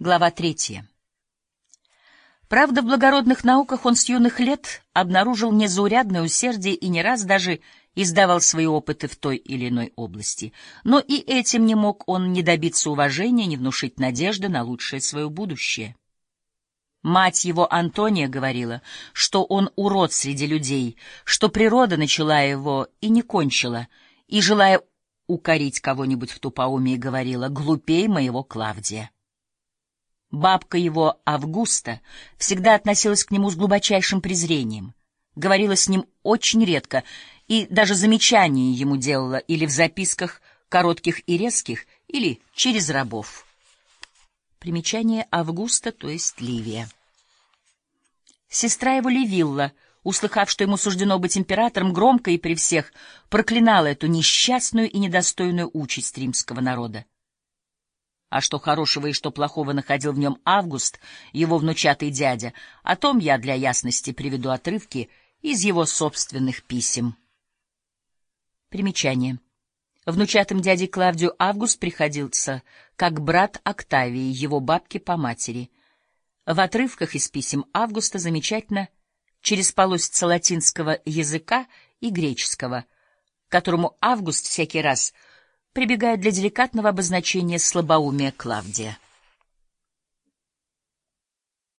Глава третья. Правда, в благородных науках он с юных лет обнаружил незаурядное усердие и не раз даже издавал свои опыты в той или иной области. Но и этим не мог он не добиться уважения, не внушить надежды на лучшее свое будущее. Мать его, Антония, говорила, что он урод среди людей, что природа начала его и не кончила, и, желая укорить кого-нибудь в тупоумии, говорила «глупей моего Клавдия». Бабка его, Августа, всегда относилась к нему с глубочайшим презрением, говорила с ним очень редко и даже замечания ему делала или в записках коротких и резких, или через рабов. Примечание Августа, то есть Ливия. Сестра его Ливилла, услыхав, что ему суждено быть императором, громко и при всех проклинала эту несчастную и недостойную участь римского народа. А что хорошего и что плохого находил в нем Август, его внучатый дядя, о том я для ясности приведу отрывки из его собственных писем. Примечание. Внучатым дяде Клавдию Август приходился как брат Октавии, его бабки по матери. В отрывках из писем Августа замечательно через полосица латинского языка и греческого, которому Август всякий раз — прибегая для деликатного обозначения слабоумия Клавдия.